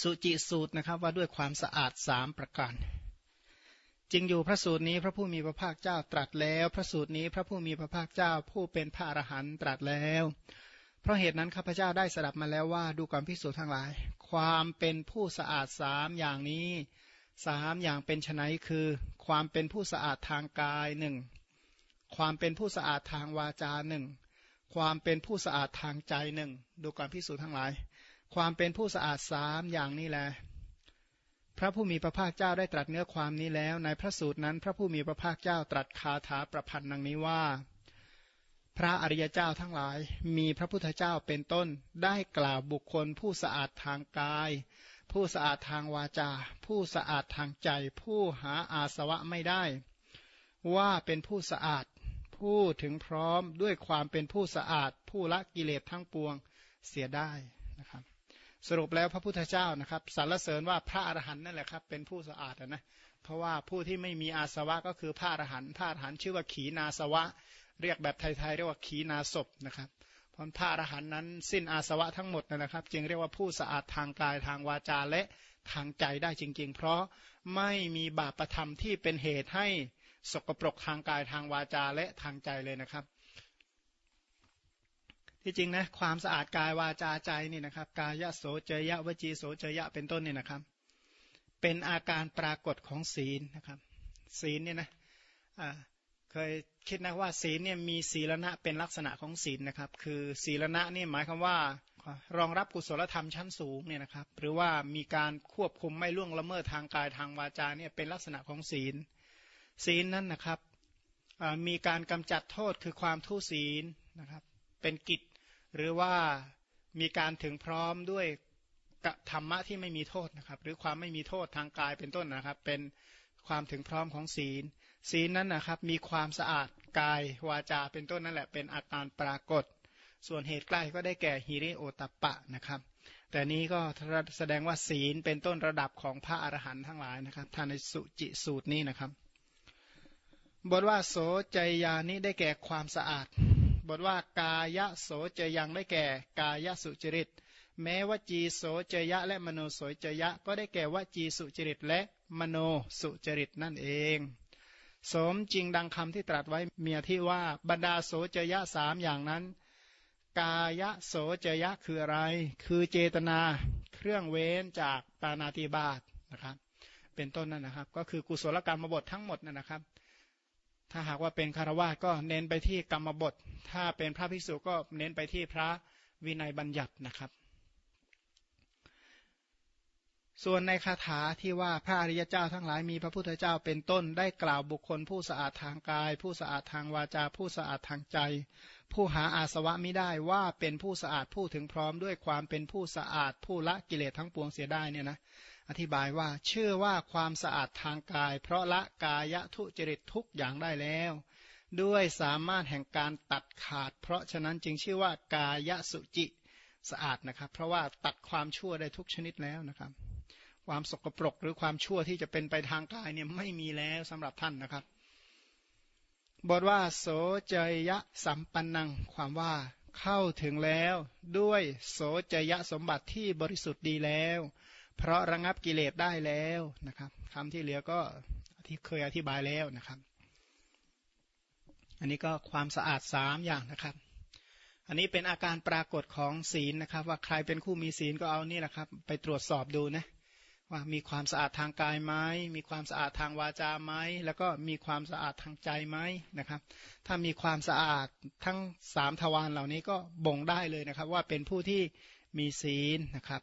สุจิสูตรนะครับว่าด้วยความสะอาดสามประการจริงอยู่พระสูตรนี้พระผู้มีพระภาคเจ้าตรัสแล้ว พระสูตรนี้พระผู้มีพระภาคเจ้าผู้เป็นพระอรหันต์ตรัสแล้ว เพราะเหตุนั้นข้าพเจ้าได้สดับมาแล้วว่าดูความพิสูจน์ทั้งหลาย ความเป็นผู้สะอาดสามอย่างนี้สามอย่างเป็นไนคือ ความเป็นผู้สะอาดทางกายหนึ่งความเป็นผู้สะอาดทางวาจาหนึ่งความเป็นผู้สะอาดทางใจหนึ่งดูความพิสูจน์ทั้งหลาย ความเป็นผู้สะอาดสามอย่างนี้แหละพระผู้มีพระภาคเจ้าได้ตรัสเนื้อความนี้แล้ว ในพระสูตรนั้น พระผู้มีพระภาคเจ้าตรัสคาถาประพันธ์ดังนี้ว่า พระอริยเจ้าทั้งหลาย มีพระพุทธเจ้าเป็นต้น ได้กล่าวบุคคลผู้สะอาดทางกาย ผู้สะอาดทางวาจา ผู้สะอาดทางใจ ผู้หาอาสวะไม่ได้ ว่าเป็นผู้สะอาด ผู้ถึงพร้อมด้วยความเป็นผู้สะอาด ผู้ละกิเลสทั้งปวงเสียได้นะครับ สรุปแล้วพระพุทธเจ้านะครับสรรเสริญว่าพระอรหันต์นั่นแหละครับเป็นผู้สะอาดนะเพราะว่าผู้ที่ไม่มีอาสวะก็คือพระอรหันต์พระอรหันต์ชื่อว่าขีนาสวะ เรียกแบบไทยๆเรียกว่าขีนาศพนะครับเพราะพระอรหันต์นั้นสิ้นอาสวะทั้งหมดนะครับ จึงเรียกว่าผู้สะอาดทางกายทางวาจาและทางใจได้จริง ๆ เพราะไม่มีบาปประธรรมที่เป็นเหตุให้สกปรกทางกายทางวาจาและทางใจเลยนะครับ ที่จริงนะความสะอาดกายวาจาใจนี่นะครับ กายโสเจยะวจีโสเจยะเป็นต้นเนี่ยนะครับ เป็นอาการปรากฏของศีลนะครับ ศีลเนี่ยนะเคยคิดนะว่าศีลเนี่ยมีศีลณะเป็นลักษณะของศีลนะครับ คือศีลณะนี่หมายความว่ารองรับกุศลธรรมชั้นสูงเนี่ยนะครับ หรือว่ามีการควบคุมไม่ล่วงละเมิดทางกายทางวาจาเนี่ยเป็นลักษณะของศีล ศีลนั้นนะครับมีการกำจัดโทษคือความทุศีลนะครับ เป็นกิจ หรือว่ามีการถึงพร้อมด้วยธรรมะที่ไม่มีโทษนะครับ หรือความไม่มีโทษทางกายเป็นต้นนะครับ เป็นความถึงพร้อมของศีล ศีลนั้นนะครับ มีความสะอาดกายวาจาเป็นต้นนั่นแหละเป็นอาการปรากฏ ส่วนเหตุใกล้ก็ได้แก่ฮิริโอตปะนะครับ แต่นี้ก็แสดงว่าศีลเป็นต้นระดับของพระอรหันต์ทั้งหลายนะครับท่านในสุจิสูตรนี้นะครับบทว่าโสใจยานี้ได้แก่ความสะอาด บทว่ากายโสเจยังได้แก่ กายสุจริต แม้วจีโสเจยะและมโนโสเจยะ ก็ได้แก่วจีสุจริตและมโนสุจริตนั่นเองสมจริงดังคำที่ตรัสไว้เมียที่ว่าบรรดาโสเจยะสามอย่างนั้น กายโสเจยะคืออะไร คือเจตนาเครื่องเว้นจากปานาติบาตนะครับ เป็นต้นนั่นนะครับ ก็คือกุศลกรรมบททั้งหมดนั่นนะครับ ถ้าหากว่าเป็นคารวะก็เน้นไปที่กรรมบท ถ้าเป็นพระภิกษุก็เน้นไปที่พระวินัยบัญญัตินะครับ ส่วนในคาถาที่ว่าพระอริยเจ้าทั้งหลายมีพระพุทธเจ้าเป็นต้นได้กล่าวบุคคลผู้สะอาดทางกาย ผู้สะอาดทางวาจา ผู้สะอาดทางใจ ผู้หาอาสวะไม่ได้ว่าเป็นผู้สะอาดผู้ถึงพร้อมด้วยความเป็นผู้สะอาดผู้ละกิเลสทั้งปวงเสียได้เนี่ยนะ อธิบายว่าเชื่อว่าความสะอาดทางกาย เพราะละกายทุจริตทุกอย่างได้แล้ว ด้วยสามารถแห่งการตัดขาด เพราะฉะนั้นจึงชื่อว่ากายสุจิสะอาดนะครับ เพราะว่าตัดความชั่วได้ทุกชนิดแล้วนะครับ ความสกปรกหรือความชั่วที่จะเป็นไปทางกายเนี่ยไม่มีแล้วสำหรับท่านนะครับ บทว่าโสเจยะสัมปันนังความว่าเข้าถึงแล้ว ด้วยโสเจยะสมบัติที่บริสุทธิ์ดีแล้ว เพราะระงับกิเลสได้แล้วนะครับคำที่เหลือก็ที่เคยอธิบายแล้วนะครับ อันนี้ก็ความสะอาดสามอย่างนะครับ อันนี้เป็นอาการปรากฏของศีลนะครับ ว่าใครเป็นคู่มีศีลก็เอานี่แหละครับ ไปตรวจสอบดูนะว่ามีความสะอาดทางกายไหมมีความสะอาดทางวาจาไหมแล้วก็มีความสะอาดทางใจไหมนะครับ ถ้ามีความสะอาดทั้งสามทวารเหล่านี้ก็บ่งได้เลยนะครับ ว่าเป็นผู้ที่มีศีลนะครับ